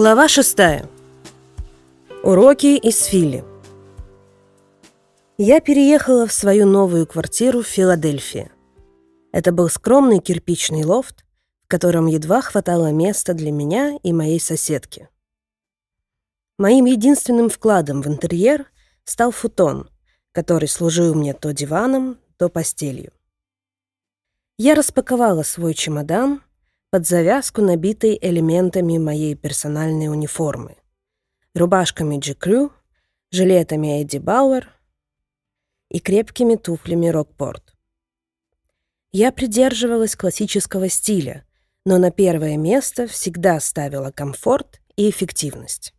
Глава 6. Уроки из Фили. Я переехала в свою новую квартиру в Филадельфии. Это был скромный кирпичный лофт, в котором едва хватало места для меня и моей соседки. Моим единственным вкладом в интерьер стал футон, который служил мне то диваном, то постелью. Я распаковала свой чемодан под завязку, набитой элементами моей персональной униформы. Рубашками G. жилетами Эдди Бауэр и крепкими туфлями Рокпорт. Я придерживалась классического стиля, но на первое место всегда ставила комфорт и эффективность.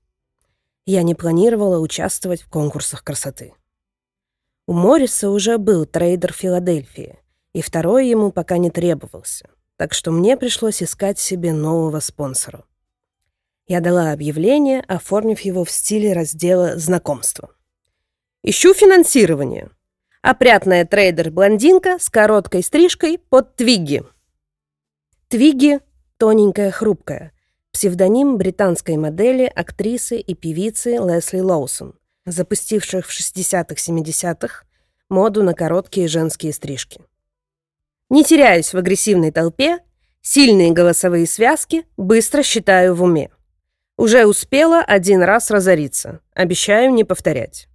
Я не планировала участвовать в конкурсах красоты. У Морриса уже был трейдер Филадельфии, и второй ему пока не требовался — так что мне пришлось искать себе нового спонсора. Я дала объявление, оформив его в стиле раздела «Знакомство». «Ищу финансирование. Опрятная трейдер-блондинка с короткой стрижкой под Твигги». Твигги — тоненькая, хрупкая, псевдоним британской модели, актрисы и певицы Лесли Лоусон, запустивших в 60-70-х моду на короткие женские стрижки. Не теряюсь в агрессивной толпе, сильные голосовые связки быстро считаю в уме. Уже успела один раз разориться, обещаю не повторять.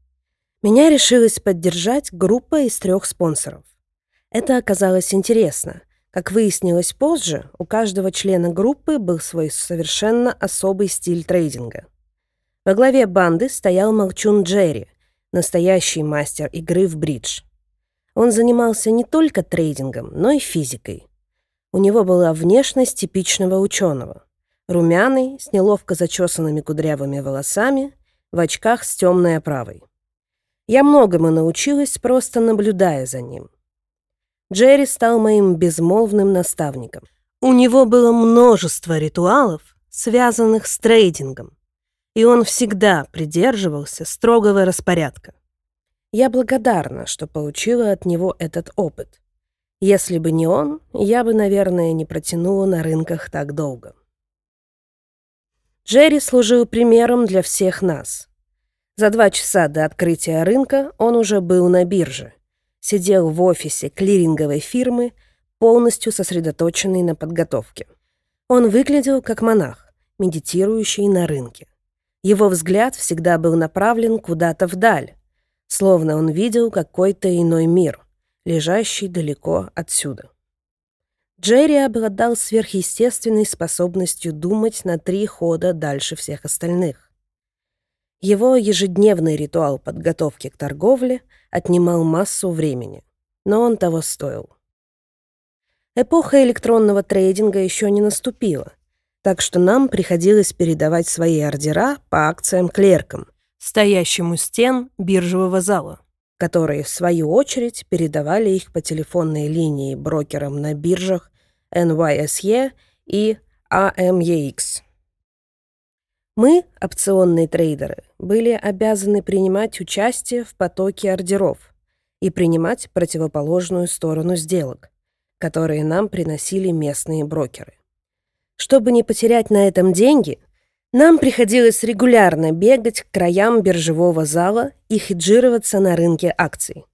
Меня решилась поддержать группа из трех спонсоров. Это оказалось интересно. Как выяснилось позже, у каждого члена группы был свой совершенно особый стиль трейдинга. Во главе банды стоял молчун Джерри, настоящий мастер игры в бридж. Он занимался не только трейдингом, но и физикой. У него была внешность типичного ученого. Румяный, с неловко зачесанными кудрявыми волосами, в очках с темной оправой. Я многому научилась, просто наблюдая за ним. Джерри стал моим безмолвным наставником. У него было множество ритуалов, связанных с трейдингом, и он всегда придерживался строгого распорядка. Я благодарна, что получила от него этот опыт. Если бы не он, я бы, наверное, не протянула на рынках так долго. Джерри служил примером для всех нас. За два часа до открытия рынка он уже был на бирже. Сидел в офисе клиринговой фирмы, полностью сосредоточенный на подготовке. Он выглядел как монах, медитирующий на рынке. Его взгляд всегда был направлен куда-то вдаль, словно он видел какой-то иной мир, лежащий далеко отсюда. Джерри обладал сверхъестественной способностью думать на три хода дальше всех остальных. Его ежедневный ритуал подготовки к торговле отнимал массу времени, но он того стоил. Эпоха электронного трейдинга еще не наступила, так что нам приходилось передавать свои ордера по акциям клеркам, стоящим у стен биржевого зала, которые, в свою очередь, передавали их по телефонной линии брокерам на биржах NYSE и AMEX. Мы, опционные трейдеры, были обязаны принимать участие в потоке ордеров и принимать противоположную сторону сделок, которые нам приносили местные брокеры. Чтобы не потерять на этом деньги – нам приходилось регулярно бегать к краям биржевого зала и хеджироваться на рынке акций.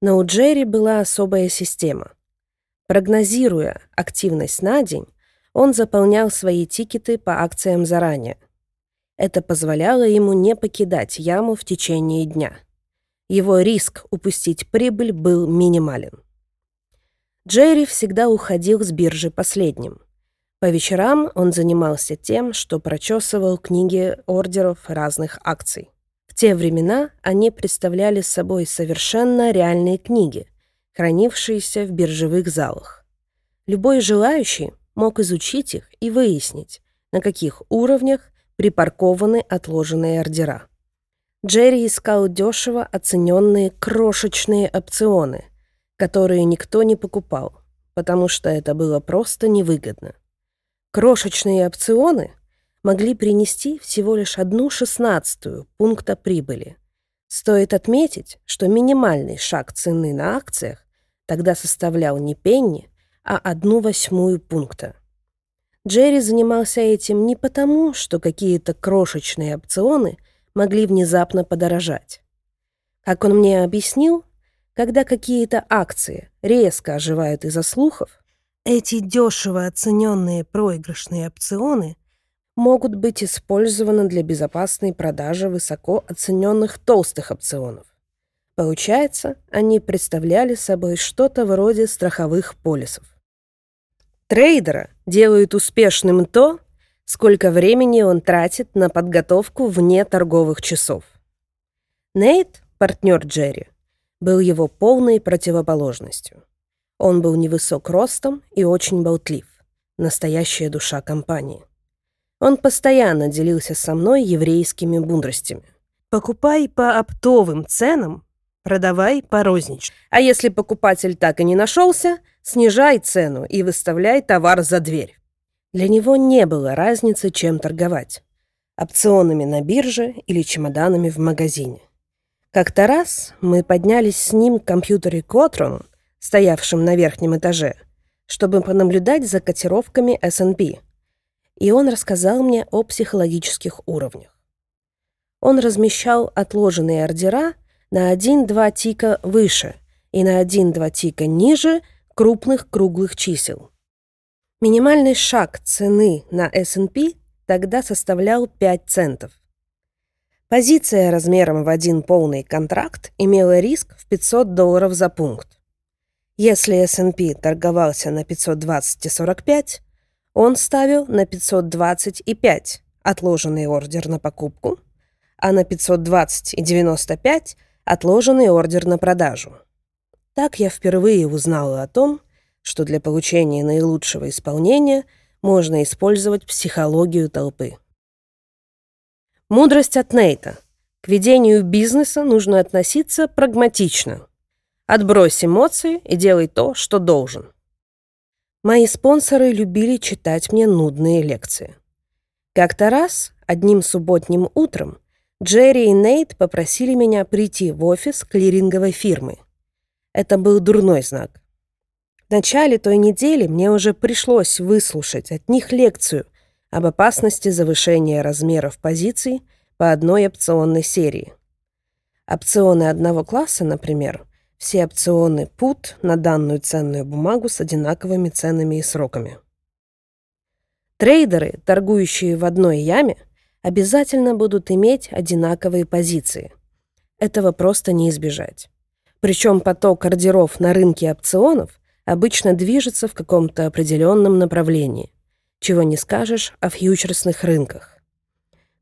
Но у Джерри была особая система. Прогнозируя активность на день, он заполнял свои тикеты по акциям заранее. Это позволяло ему не покидать яму в течение дня. Его риск упустить прибыль был минимален. Джерри всегда уходил с биржи последним – по вечерам он занимался тем, что прочесывал книги ордеров разных акций. В те времена они представляли собой совершенно реальные книги, хранившиеся в биржевых залах. Любой желающий мог изучить их и выяснить, на каких уровнях припаркованы отложенные ордера. Джерри искал дешево оцененные крошечные опционы, которые никто не покупал, потому что это было просто невыгодно. Крошечные опционы могли принести всего лишь одну шестнадцатую пункта прибыли. Стоит отметить, что минимальный шаг цены на акциях тогда составлял не пенни, а одну восьмую пункта. Джерри занимался этим не потому, что какие-то крошечные опционы могли внезапно подорожать. Как он мне объяснил, когда какие-то акции резко оживают из-за слухов, эти дешево оцененные проигрышные опционы могут быть использованы для безопасной продажи высоко оцененных толстых опционов. Получается, они представляли собой что-то вроде страховых полисов. Трейдера делает успешным то, сколько времени он тратит на подготовку вне торговых часов. Нейт, партнер Джерри, был его полной противоположностью. Он был невысок ростом и очень болтлив, настоящая душа компании. Он постоянно делился со мной еврейскими мудростями. Покупай по оптовым ценам, продавай по розничным. А если покупатель так и не нашелся, снижай цену и выставляй товар за дверь. Для него не было разницы, чем торговать. Опционами на бирже или чемоданами в магазине. Как-то раз мы поднялись с ним к компьютере Котрону, стоявшим на верхнем этаже, чтобы понаблюдать за котировками S&P. И он рассказал мне о психологических уровнях. Он размещал отложенные ордера на 1-2 тика выше и на 1-2 тика ниже крупных круглых чисел. Минимальный шаг цены на S&P тогда составлял 5 центов. Позиция размером в один полный контракт имела риск в 500 долларов за пункт. Если S&P торговался на 520,45, он ставил на 520,5 отложенный ордер на покупку, а на 520,95 отложенный ордер на продажу. Так я впервые узнала о том, что для получения наилучшего исполнения можно использовать психологию толпы. Мудрость от Нейта. К ведению бизнеса нужно относиться прагматично. Отбрось эмоции и делай то, что должен. Мои спонсоры любили читать мне нудные лекции. Как-то раз, одним субботним утром, Джерри и Нейт попросили меня прийти в офис клиринговой фирмы. Это был дурной знак. В начале той недели мне уже пришлось выслушать от них лекцию – об опасности завышения размеров позиций по одной опционной серии. Опционы одного класса, например, все опционы PUT на данную ценную бумагу с одинаковыми ценами и сроками. Трейдеры, торгующие в одной яме, обязательно будут иметь одинаковые позиции. Этого просто не избежать. Причем поток ордеров на рынке опционов обычно движется в каком-то определенном направлении чего не скажешь о фьючерсных рынках.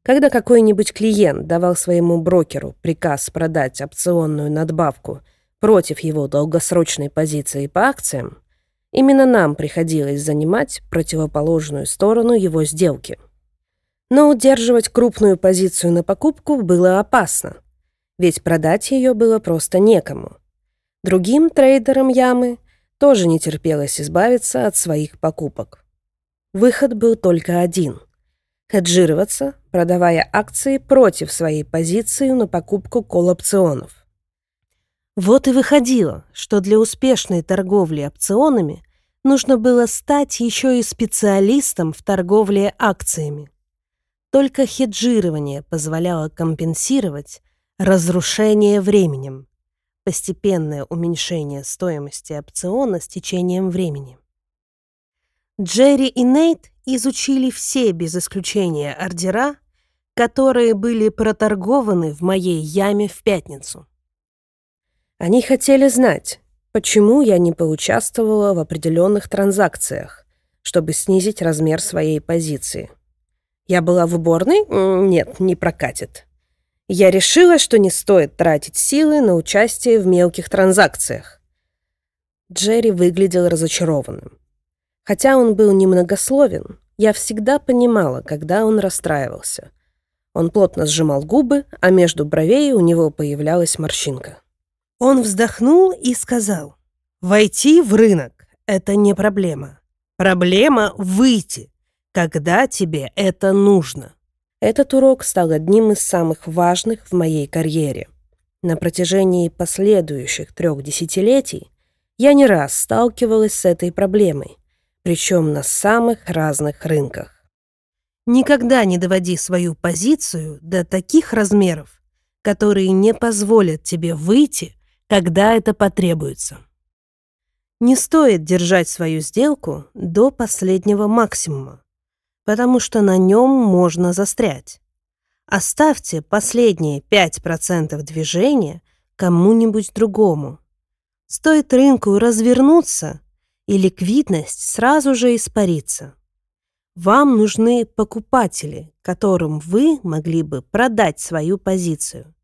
Когда какой-нибудь клиент давал своему брокеру приказ продать опционную надбавку против его долгосрочной позиции по акциям, именно нам приходилось занимать противоположную сторону его сделки. Но удерживать крупную позицию на покупку было опасно, ведь продать ее было просто некому. Другим трейдерам ямы тоже не терпелось избавиться от своих покупок. Выход был только один – хеджироваться, продавая акции против своей позиции на покупку колл-опционов. Вот и выходило, что для успешной торговли опционами нужно было стать еще и специалистом в торговле акциями. Только хеджирование позволяло компенсировать разрушение временем, постепенное уменьшение стоимости опциона с течением времени. Джерри и Нейт изучили все без исключения ордера, которые были проторгованы в моей яме в пятницу. Они хотели знать, почему я не поучаствовала в определенных транзакциях, чтобы снизить размер своей позиции. Я была в уборной? Нет, не прокатит. Я решила, что не стоит тратить силы на участие в мелких транзакциях. Джерри выглядел разочарованным. Хотя он был немногословен, я всегда понимала, когда он расстраивался. Он плотно сжимал губы, а между бровей у него появлялась морщинка. Он вздохнул и сказал, «Войти в рынок — это не проблема. Проблема — выйти, когда тебе это нужно». Этот урок стал одним из самых важных в моей карьере. На протяжении последующих трех десятилетий я не раз сталкивалась с этой проблемой, причем на самых разных рынках. Никогда не доводи свою позицию до таких размеров, которые не позволят тебе выйти, когда это потребуется. Не стоит держать свою сделку до последнего максимума, потому что на нем можно застрять. Оставьте последние 5% движения кому-нибудь другому. Стоит рынку развернуться, и ликвидность сразу же испарится. Вам нужны покупатели, которым вы могли бы продать свою позицию.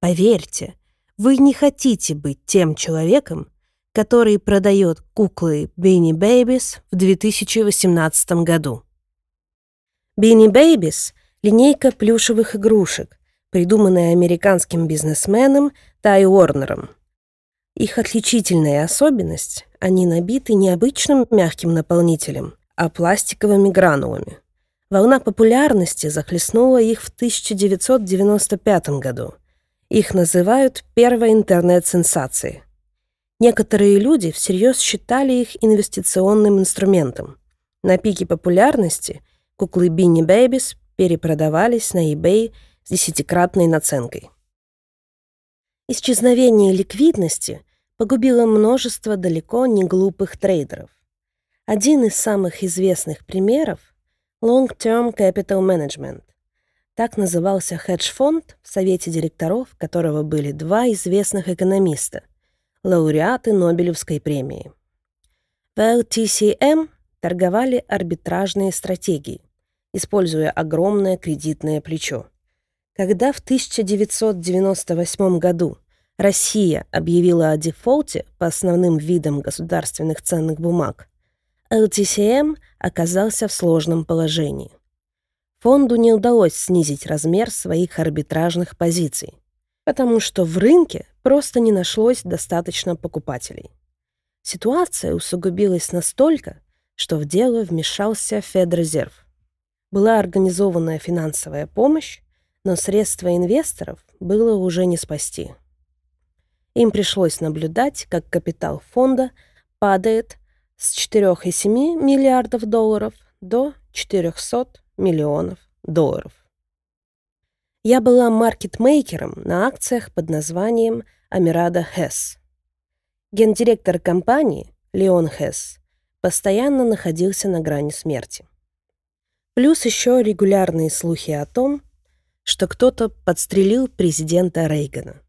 Поверьте, вы не хотите быть тем человеком, который продает куклы Beanie Babies в 2018 году. Beanie Babies — линейка плюшевых игрушек, придуманная американским бизнесменом Тай Уорнером. Их отличительная особенность — они набиты необычным мягким наполнителем, а пластиковыми гранулами. Волна популярности захлестнула их в 1995 году. Их называют первой интернет-сенсацией. Некоторые люди всерьез считали их инвестиционным инструментом. На пике популярности куклы Бинни Бэйбис перепродавались на eBay с десятикратной наценкой. Исчезновение ликвидности погубило множество далеко не глупых трейдеров. Один из самых известных примеров — Long-Term Capital Management. Так назывался хедж-фонд, в совете директоров которого были два известных экономиста — лауреаты Нобелевской премии. В LTCM торговали арбитражные стратегии, используя огромное кредитное плечо. Когда в 1998 году Россия объявила о дефолте по основным видам государственных ценных бумаг, LTCM оказался в сложном положении. Фонду не удалось снизить размер своих арбитражных позиций, потому что в рынке просто не нашлось достаточно покупателей. Ситуация усугубилась настолько, что в дело вмешался Федрезерв. Была организованная финансовая помощь, но средства инвесторов было уже не спасти. Им пришлось наблюдать, как капитал фонда падает с 4,7 миллиардов долларов до 400 миллионов долларов. Я была маркетмейкером на акциях под названием Амирада Хесс. Гендиректор компании, Леон Хесс, постоянно находился на грани смерти. Плюс еще регулярные слухи о том, что кто-то подстрелил президента Рейгана.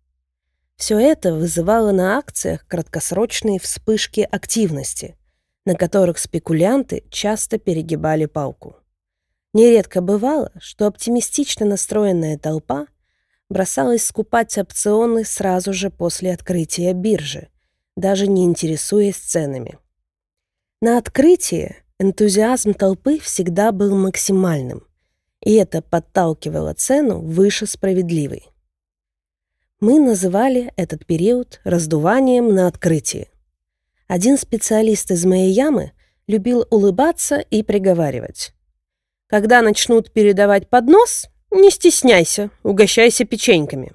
Все это вызывало на акциях краткосрочные вспышки активности, на которых спекулянты часто перегибали палку. Нередко бывало, что оптимистично настроенная толпа бросалась скупать опционы сразу же после открытия биржи, даже не интересуясь ценами. На открытии энтузиазм толпы всегда был максимальным, и это подталкивало цену выше справедливой. Мы называли этот период раздуванием на открытии. Один специалист из моей ямы любил улыбаться и приговаривать. Когда начнут передавать поднос, не стесняйся, угощайся печеньками.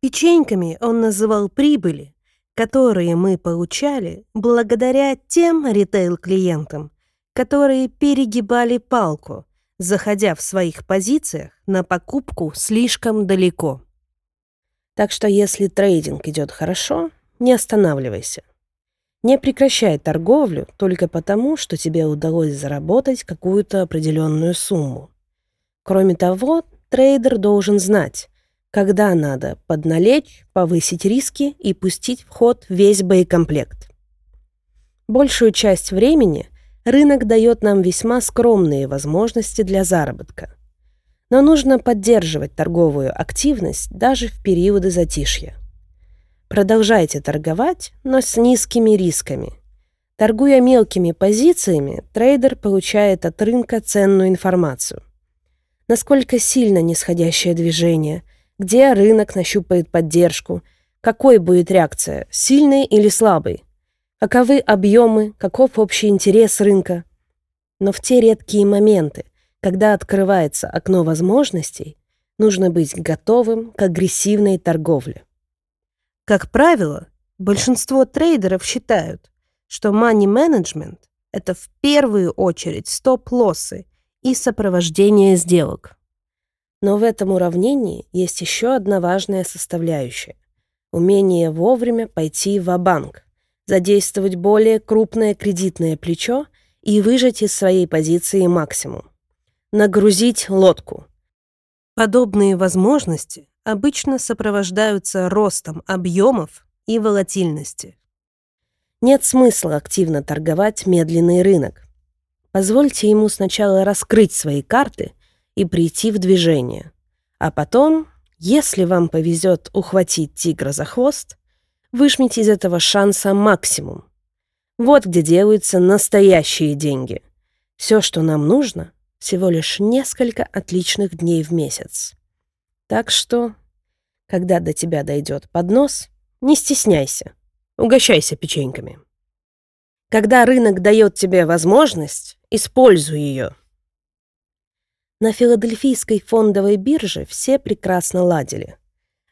Печеньками он называл прибыли, которые мы получали благодаря тем ритейл-клиентам, которые перегибали палку, заходя в своих позициях на покупку слишком далеко. Так что если трейдинг идет хорошо, не останавливайся. Не прекращай торговлю только потому, что тебе удалось заработать какую-то определенную сумму. Кроме того, трейдер должен знать, когда надо подналечь, повысить риски и пустить в ход весь боекомплект. Большую часть времени рынок дает нам весьма скромные возможности для заработка. Но нужно поддерживать торговую активность даже в периоды затишья. Продолжайте торговать, но с низкими рисками. Торгуя мелкими позициями, трейдер получает от рынка ценную информацию. Насколько сильно нисходящее движение, где рынок нащупает поддержку, какой будет реакция, сильной или слабой, каковы объемы, каков общий интерес рынка. Но в те редкие моменты, когда открывается окно возможностей, нужно быть готовым к агрессивной торговле. Как правило, большинство трейдеров считают, что money management это в первую очередь стоп-лоссы и сопровождение сделок. Но в этом уравнении есть еще одна важная составляющая – умение вовремя пойти в банк задействовать более крупное кредитное плечо и выжать из своей позиции максимум. Нагрузить лодку. Подобные возможности обычно сопровождаются ростом объемов и волатильности. Нет смысла активно торговать медленный рынок. Позвольте ему сначала раскрыть свои карты и прийти в движение. А потом, если вам повезет ухватить тигра за хвост, выжмите из этого шанса максимум. Вот где делаются настоящие деньги. Все, что нам нужно, всего лишь несколько отличных дней в месяц. Так что, когда до тебя дойдет поднос, не стесняйся, угощайся печеньками. Когда рынок дает тебе возможность, используй ее. На филадельфийской фондовой бирже все прекрасно ладили.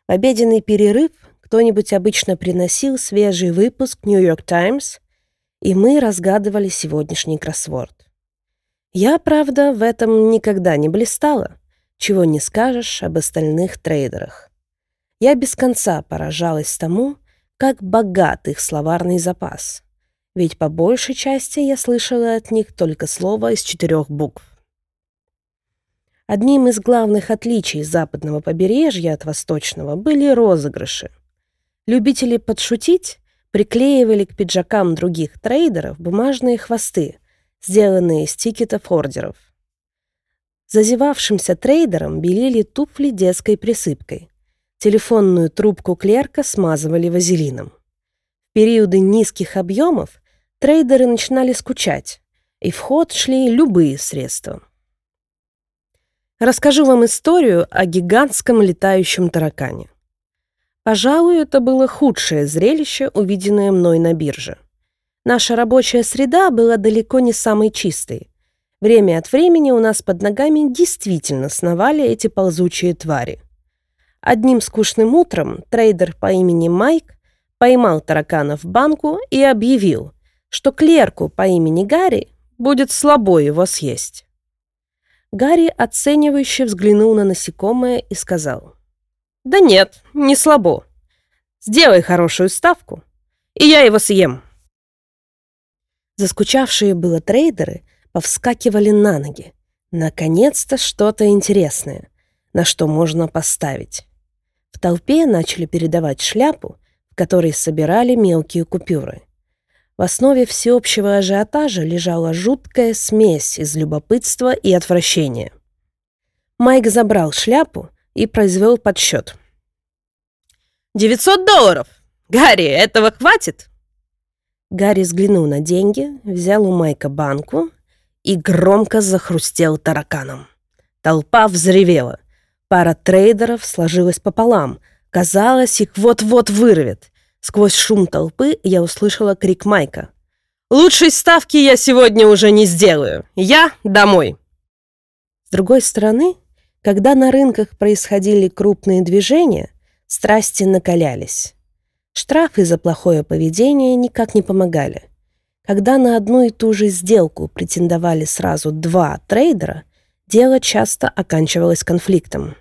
В обеденный перерыв кто-нибудь обычно приносил свежий выпуск «Нью-Йорк Таймс», и мы разгадывали сегодняшний кроссворд. Я, правда, в этом никогда не блистала, чего не скажешь об остальных трейдерах. Я без конца поражалась тому, как богат их словарный запас, ведь по большей части я слышала от них только слово из четырех букв. Одним из главных отличий западного побережья от восточного были розыгрыши. Любители подшутить приклеивали к пиджакам других трейдеров бумажные хвосты, сделанные из тикетов ордеров. Зазевавшимся трейдерам белили туфли детской присыпкой. Телефонную трубку клерка смазывали вазелином. В периоды низких объемов трейдеры начинали скучать, и в ход шли любые средства. Расскажу вам историю о гигантском летающем таракане. Пожалуй, это было худшее зрелище, увиденное мной на бирже. Наша рабочая среда была далеко не самой чистой. Время от времени у нас под ногами действительно сновали эти ползучие твари. Одним скучным утром трейдер по имени Майк поймал таракана в банку и объявил, что клерку по имени Гарри будет слабо его съесть. Гарри оценивающе взглянул на насекомое и сказал. «Да нет, не слабо. Сделай хорошую ставку, и я его съем». Заскучавшие было трейдеры повскакивали на ноги. Наконец-то что-то интересное, на что можно поставить. В толпе начали передавать шляпу, в которой собирали мелкие купюры. В основе всеобщего ажиотажа лежала жуткая смесь из любопытства и отвращения. Майк забрал шляпу и произвел подсчет. «900 долларов! Гарри, этого хватит?» Гарри взглянул на деньги, взял у Майка банку и громко захрустел тараканом. Толпа взревела. Пара трейдеров сложилась пополам. Казалось, их вот-вот вырвет. Сквозь шум толпы я услышала крик Майка. «Лучшей ставки я сегодня уже не сделаю. Я домой!» С другой стороны, когда на рынках происходили крупные движения, страсти накалялись. Штрафы за плохое поведение никак не помогали. Когда на одну и ту же сделку претендовали сразу два трейдера, дело часто оканчивалось конфликтом.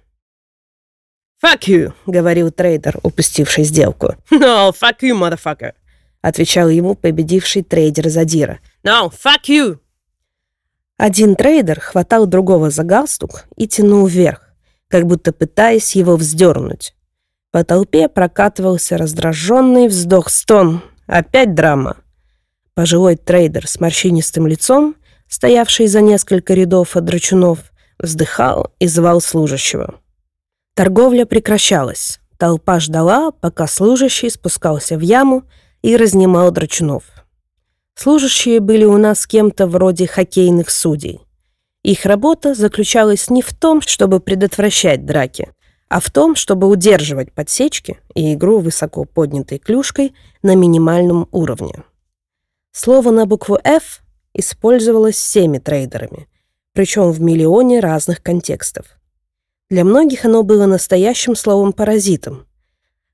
«Fuck you», — говорил трейдер, упустивший сделку. «No, fuck you, motherfucker», — отвечал ему победивший трейдер Задира. «No, fuck you». Один трейдер хватал другого за галстук и тянул вверх, как будто пытаясь его вздернуть. По толпе прокатывался раздраженный вздох-стон. Опять драма. Пожилой трейдер с морщинистым лицом, стоявший за несколько рядов от драчунов, вздыхал и звал служащего. Торговля прекращалась. Толпа ждала, пока служащий спускался в яму и разнимал драчунов. Служащие были у нас кем-то вроде хоккейных судей. Их работа заключалась не в том, чтобы предотвращать драки, а в том, чтобы удерживать подсечки и игру высоко поднятой клюшкой на минимальном уровне. Слово на букву F использовалось всеми трейдерами, причем в миллионе разных контекстов. Для многих оно было настоящим словом-паразитом.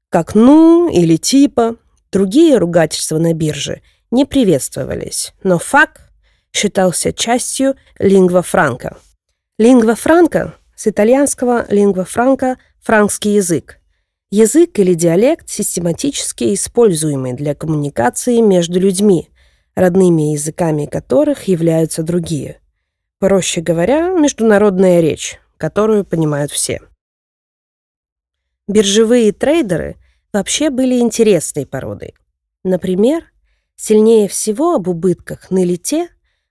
Как «ну» или «типа». Другие ругательства на бирже не приветствовались, но «фак» считался частью лингва франка. Лингва франка с итальянского лингва франка – франкский язык. Язык или диалект, систематически используемый для коммуникации между людьми, родными языками которых являются другие. Проще говоря, международная речь, которую понимают все. Биржевые трейдеры вообще были интересной породой. Например, сильнее всего об убытках ныли те,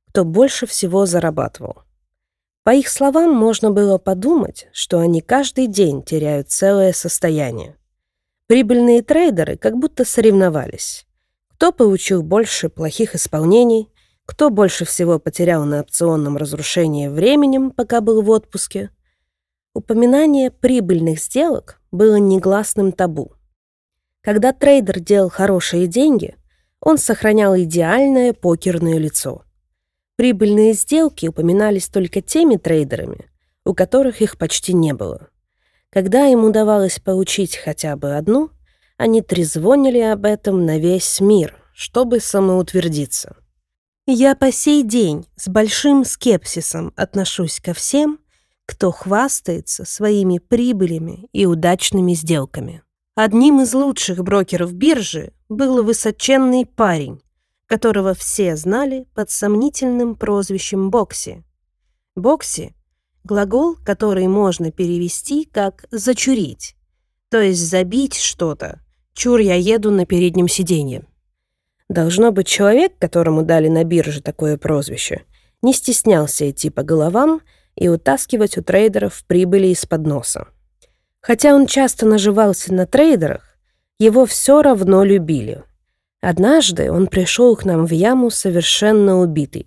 кто больше всего зарабатывал. По их словам, можно было подумать, что они каждый день теряют целое состояние. Прибыльные трейдеры как будто соревновались. Кто получил больше плохих исполнений, кто больше всего потерял на опционном разрушении временем, пока был в отпуске. Упоминание прибыльных сделок было негласным табу. Когда трейдер делал хорошие деньги, он сохранял идеальное покерное лицо – Прибыльные сделки упоминались только теми трейдерами, у которых их почти не было. Когда им удавалось получить хотя бы одну, они трезвонили об этом на весь мир, чтобы самоутвердиться. Я по сей день с большим скепсисом отношусь ко всем, кто хвастается своими прибылями и удачными сделками. Одним из лучших брокеров биржи был высоченный парень, которого все знали под сомнительным прозвищем Бокси. Бокси — глагол, который можно перевести как «зачурить», то есть забить что-то. Чур я еду на переднем сиденье. Должно быть, человек, которому дали на бирже такое прозвище, не стеснялся идти по головам и утаскивать у трейдеров прибыли из-под носа. Хотя он часто наживался на трейдерах, его все равно любили — Однажды он пришел к нам в яму совершенно убитый.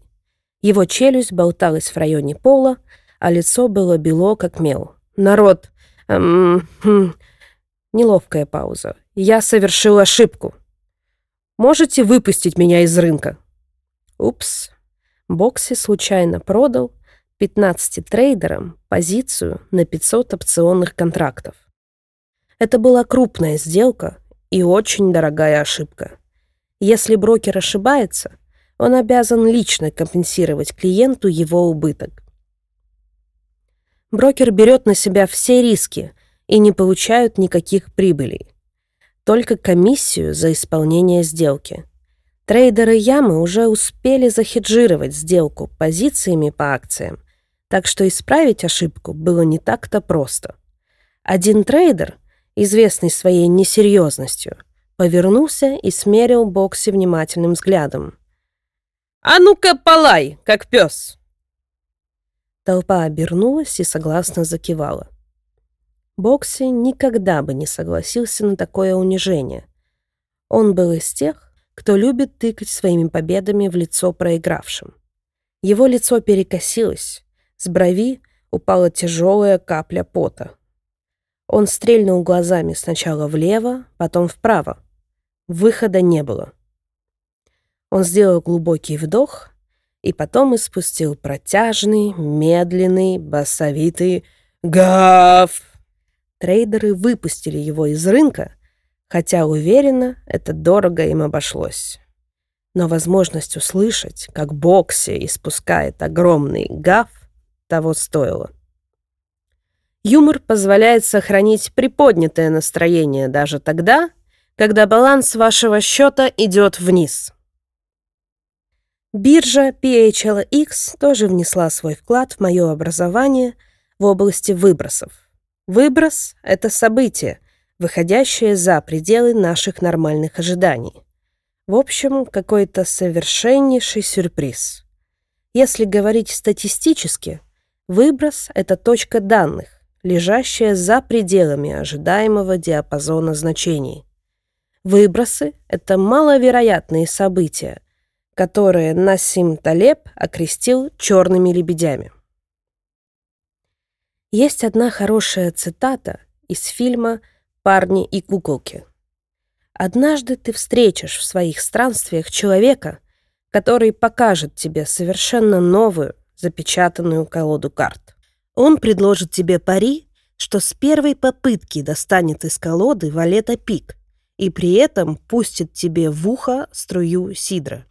Его челюсть болталась в районе пола, а лицо было бело, как мел. «Народ!» эм, хм, Неловкая пауза. «Я совершил ошибку. Можете выпустить меня из рынка?» Упс. Бокси случайно продал 15 трейдерам позицию на 500 опционных контрактов. Это была крупная сделка и очень дорогая ошибка. Если брокер ошибается, он обязан лично компенсировать клиенту его убыток. Брокер берет на себя все риски и не получают никаких прибылей. Только комиссию за исполнение сделки. Трейдеры Ямы уже успели захеджировать сделку позициями по акциям, так что исправить ошибку было не так-то просто. Один трейдер, известный своей несерьезностью, повернулся и смерил Бокси внимательным взглядом. «А ну-ка, полай, как пес!» Толпа обернулась и согласно закивала. Бокси никогда бы не согласился на такое унижение. Он был из тех, кто любит тыкать своими победами в лицо проигравшим. Его лицо перекосилось, с брови упала тяжелая капля пота. Он стрельнул глазами сначала влево, потом вправо. Выхода не было. Он сделал глубокий вдох и потом испустил протяжный, медленный, басовитый «Гав!». Трейдеры выпустили его из рынка, хотя, уверенно, это дорого им обошлось. Но возможность услышать, как Бокси испускает огромный гав, того стоило. Юмор позволяет сохранить приподнятое настроение даже тогда, когда баланс вашего счета идет вниз. Биржа PHLX тоже внесла свой вклад в мое образование в области выбросов. Выброс — это событие, выходящее за пределы наших нормальных ожиданий. В общем, какой-то совершеннейший сюрприз. Если говорить статистически, выброс — это точка данных, лежащая за пределами ожидаемого диапазона значений. Выбросы — это маловероятные события, которые Насим Талеб окрестил черными лебедями. Есть одна хорошая цитата из фильма «Парни и куколки». Однажды ты встретишь в своих странствиях человека, который покажет тебе совершенно новую, запечатанную колоду карт. Он предложит тебе пари, что с первой попытки достанет из колоды валета пик – и при этом пустит тебе в ухо струю сидра.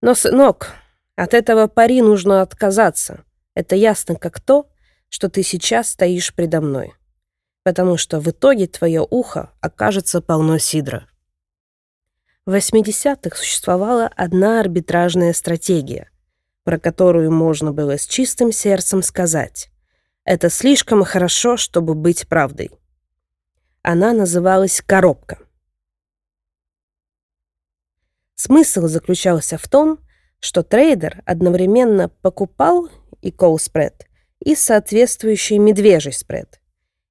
Но, сынок, От этого пари нужно отказаться. Это ясно как то, что ты сейчас стоишь предо мной. Потому что в итоге твое ухо окажется полно сидра. В 80-х существовала одна арбитражная стратегия, про которую можно было с чистым сердцем сказать «это слишком хорошо, чтобы быть правдой». Она называлась «коробка». Смысл заключался в том, что трейдер одновременно покупал и spread, и соответствующий медвежий спред,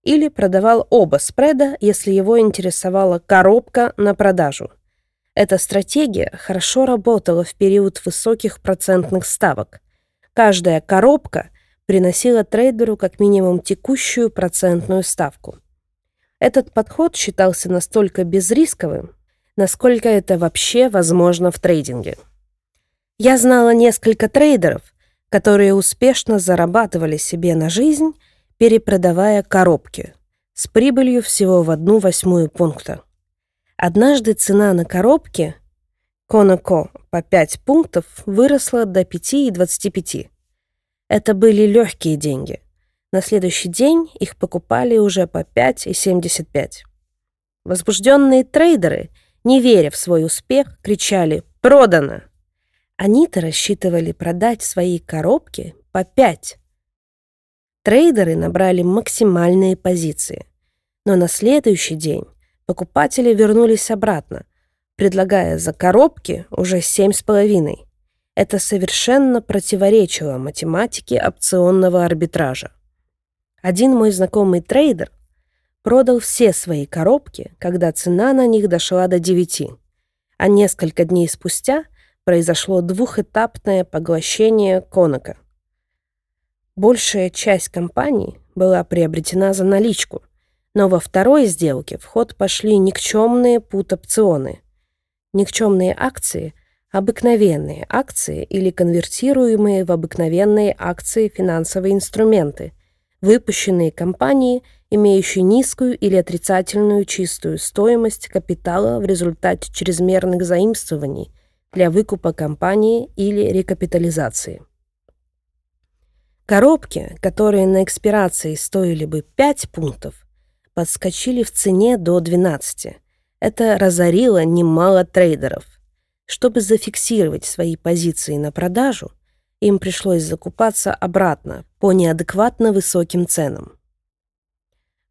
или продавал оба спреда, если его интересовала коробка на продажу. Эта стратегия хорошо работала в период высоких процентных ставок. Каждая коробка приносила трейдеру как минимум текущую процентную ставку. Этот подход считался настолько безрисковым, насколько это вообще возможно в трейдинге. Я знала несколько трейдеров, которые успешно зарабатывали себе на жизнь, перепродавая коробки с прибылью всего в одну восьмую пункта. Однажды цена на коробки Конако по 5 пунктов выросла до 5,25. Это были легкие деньги. На следующий день их покупали уже по 5,75. Возбужденные трейдеры, не веря в свой успех, кричали «Продано!». Они-то рассчитывали продать свои коробки по 5. Трейдеры набрали максимальные позиции. Но на следующий день покупатели вернулись обратно, предлагая за коробки уже 7,5. Это совершенно противоречило математике опционного арбитража. Один мой знакомый трейдер продал все свои коробки, когда цена на них дошла до 9, а несколько дней спустя произошло двухэтапное поглощение Конака. Большая часть компании была приобретена за наличку, но во второй сделке в ход пошли никчемные пут-опционы. Никчемные акции – обыкновенные акции или конвертируемые в обыкновенные акции финансовые инструменты, выпущенные компанией, имеющие низкую или отрицательную чистую стоимость капитала в результате чрезмерных заимствований – для выкупа компании или рекапитализации. Коробки, которые на экспирации стоили бы 5 пунктов, подскочили в цене до 12. Это разорило немало трейдеров. Чтобы зафиксировать свои позиции на продажу, им пришлось закупаться обратно по неадекватно высоким ценам.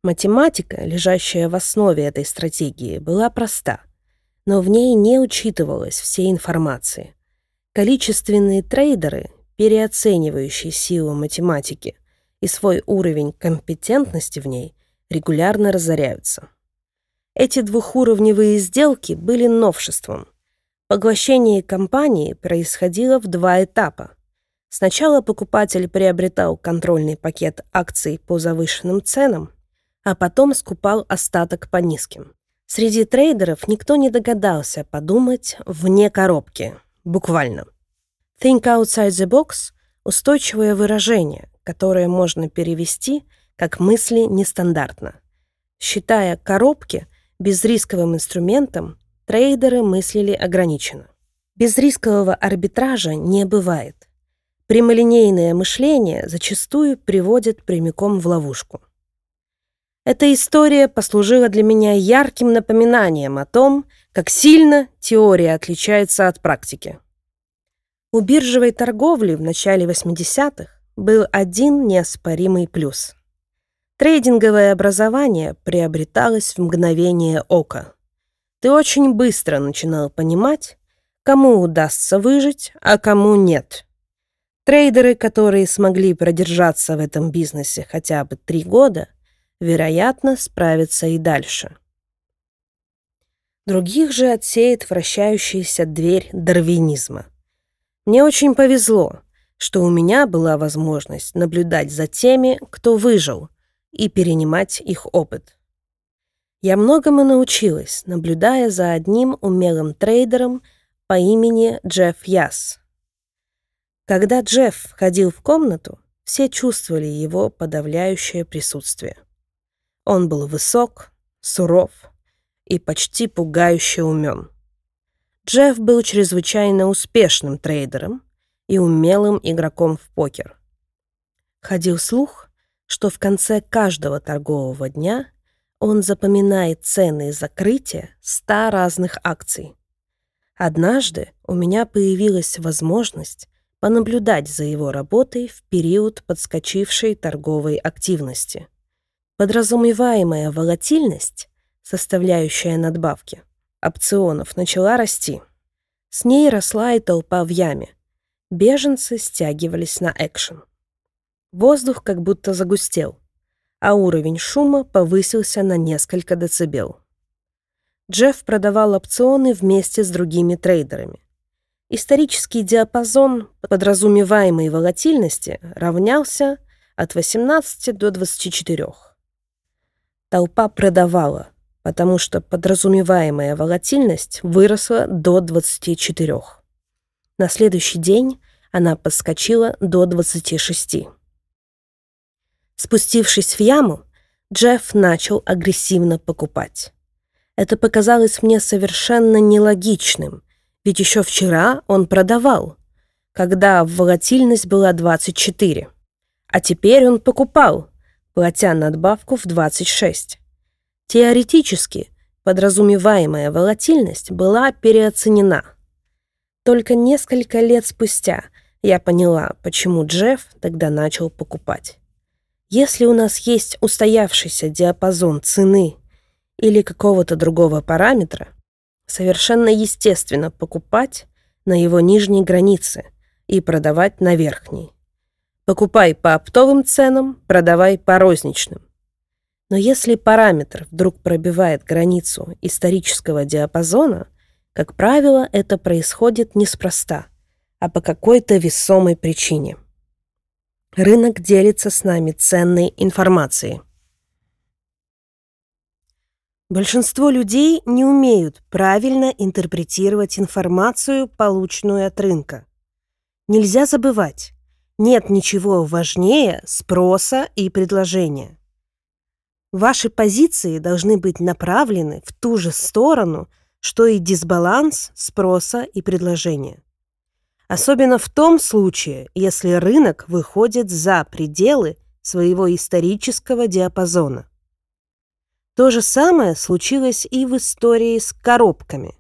Математика, лежащая в основе этой стратегии, была проста – но в ней не учитывалась всей информации. Количественные трейдеры, переоценивающие силу математики и свой уровень компетентности в ней, регулярно разоряются. Эти двухуровневые сделки были новшеством. Поглощение компании происходило в два этапа. Сначала покупатель приобретал контрольный пакет акций по завышенным ценам, а потом скупал остаток по низким. Среди трейдеров никто не догадался подумать вне коробки, буквально. Think outside the box – устойчивое выражение, которое можно перевести как мысли нестандартно. Считая коробки безрисковым инструментом, трейдеры мыслили ограниченно. Безрискового арбитража не бывает. Прямолинейное мышление зачастую приводит прямиком в ловушку. Эта история послужила для меня ярким напоминанием о том, как сильно теория отличается от практики. У биржевой торговли в начале 80-х был один неоспоримый плюс. Трейдинговое образование приобреталось в мгновение ока. Ты очень быстро начинал понимать, кому удастся выжить, а кому нет. Трейдеры, которые смогли продержаться в этом бизнесе хотя бы три года – вероятно, справится и дальше. Других же отсеет вращающаяся дверь дарвинизма. Мне очень повезло, что у меня была возможность наблюдать за теми, кто выжил, и перенимать их опыт. Я многому научилась, наблюдая за одним умелым трейдером по имени Джефф Яс. Когда Джефф входил в комнату, все чувствовали его подавляющее присутствие. Он был высок, суров и почти пугающе умен. Джефф был чрезвычайно успешным трейдером и умелым игроком в покер. Ходил слух, что в конце каждого торгового дня он запоминает цены закрытия ста разных акций. Однажды у меня появилась возможность понаблюдать за его работой в период подскочившей торговой активности. Подразумеваемая волатильность, составляющая надбавки, опционов начала расти. С ней росла и толпа в яме. Беженцы стягивались на экшен. Воздух как будто загустел, а уровень шума повысился на несколько децибел. Джефф продавал опционы вместе с другими трейдерами. Исторический диапазон подразумеваемой волатильности равнялся от 18 до 24. Толпа продавала, потому что подразумеваемая волатильность выросла до 24. На следующий день она подскочила до 26. Спустившись в яму, Джефф начал агрессивно покупать. Это показалось мне совершенно нелогичным, ведь еще вчера он продавал, когда волатильность была 24. А теперь он покупал, платя надбавку в 26. Теоретически, подразумеваемая волатильность была переоценена. Только несколько лет спустя я поняла, почему Джефф тогда начал покупать. Если у нас есть устоявшийся диапазон цены или какого-то другого параметра, совершенно естественно покупать на его нижней границе и продавать на верхней. Покупай по оптовым ценам, продавай по розничным. Но если параметр вдруг пробивает границу исторического диапазона, как правило, это происходит неспроста, а по какой-то весомой причине. Рынок делится с нами ценной информацией. Большинство людей не умеют правильно интерпретировать информацию, полученную от рынка. Нельзя забывать, нет ничего важнее спроса и предложения. Ваши позиции должны быть направлены в ту же сторону, что и дисбаланс спроса и предложения. Особенно в том случае, если рынок выходит за пределы своего исторического диапазона. То же самое случилось и в истории с коробками.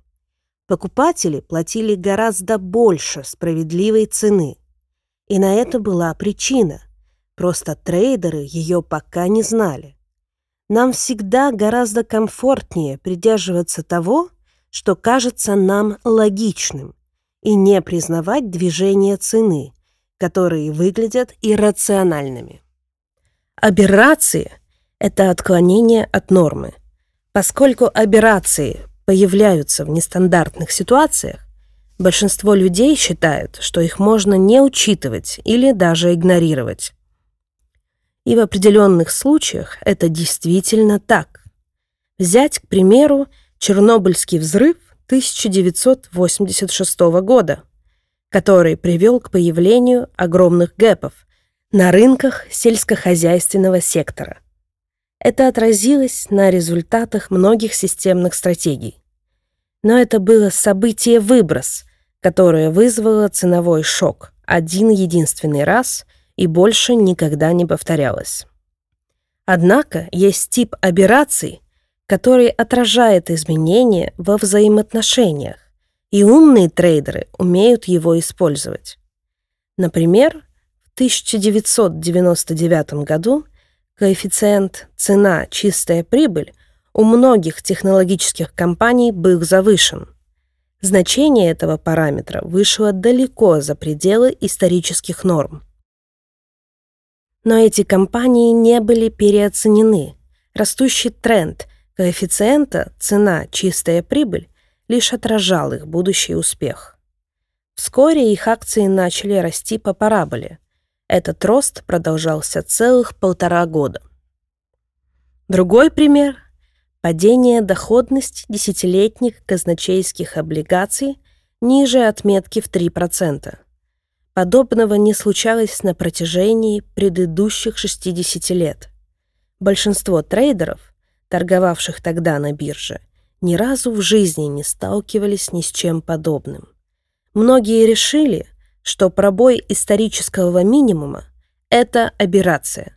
Покупатели платили гораздо больше справедливой цены. И на это была причина. Просто трейдеры ее пока не знали. Нам всегда гораздо комфортнее придерживаться того, что кажется нам логичным, и не признавать движения цены, которые выглядят иррациональными. Аберрации это отклонение от нормы. Поскольку аберрации появляются в нестандартных ситуациях, большинство людей считают, что их можно не учитывать или даже игнорировать. И в определенных случаях это действительно так. Взять, к примеру, Чернобыльский взрыв 1986 года, который привел к появлению огромных гэпов на рынках сельскохозяйственного сектора – это отразилось на результатах многих системных стратегий. Но это было событие-выброс, которое вызвало ценовой шок один единственный раз и больше никогда не повторялось. Однако есть тип операций, который отражает изменения во взаимоотношениях, и умные трейдеры умеют его использовать. Например, в 1999 году коэффициент цена-чистая прибыль у многих технологических компаний был завышен. Значение этого параметра вышло далеко за пределы исторических норм. Но эти компании не были переоценены. Растущий тренд коэффициента цена-чистая прибыль лишь отражал их будущий успех. Вскоре их акции начали расти по параболе – этот рост продолжался целых полтора года. Другой пример – падение доходности десятилетних казначейских облигаций ниже отметки в 3%. Подобного не случалось на протяжении предыдущих 60 лет. Большинство трейдеров, торговавших тогда на бирже, ни разу в жизни не сталкивались ни с чем подобным. Многие решили – что пробой исторического минимума – это аберрация.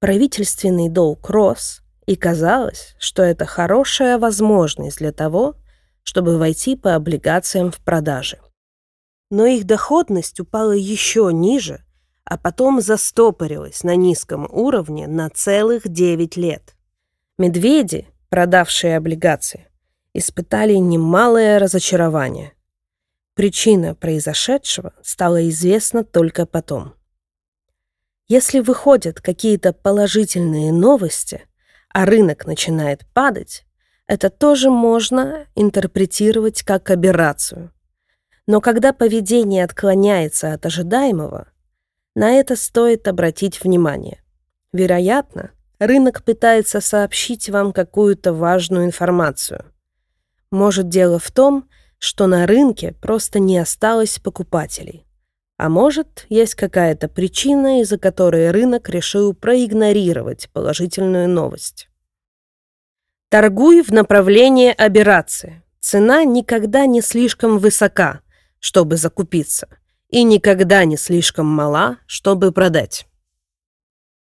Правительственный долг рос, и казалось, что это хорошая возможность для того, чтобы войти по облигациям в продаже. Но их доходность упала еще ниже, а потом застопорилась на низком уровне на целых 9 лет. Медведи, продавшие облигации, испытали немалое разочарование. Причина произошедшего стала известна только потом. Если выходят какие-то положительные новости, а рынок начинает падать, это тоже можно интерпретировать как аберрацию. Но когда поведение отклоняется от ожидаемого, на это стоит обратить внимание. Вероятно, рынок пытается сообщить вам какую-то важную информацию. Может, дело в том, что на рынке просто не осталось покупателей. А может, есть какая-то причина, из-за которой рынок решил проигнорировать положительную новость. Торгуй в направлении аберрации. Цена никогда не слишком высока, чтобы закупиться, и никогда не слишком мала, чтобы продать.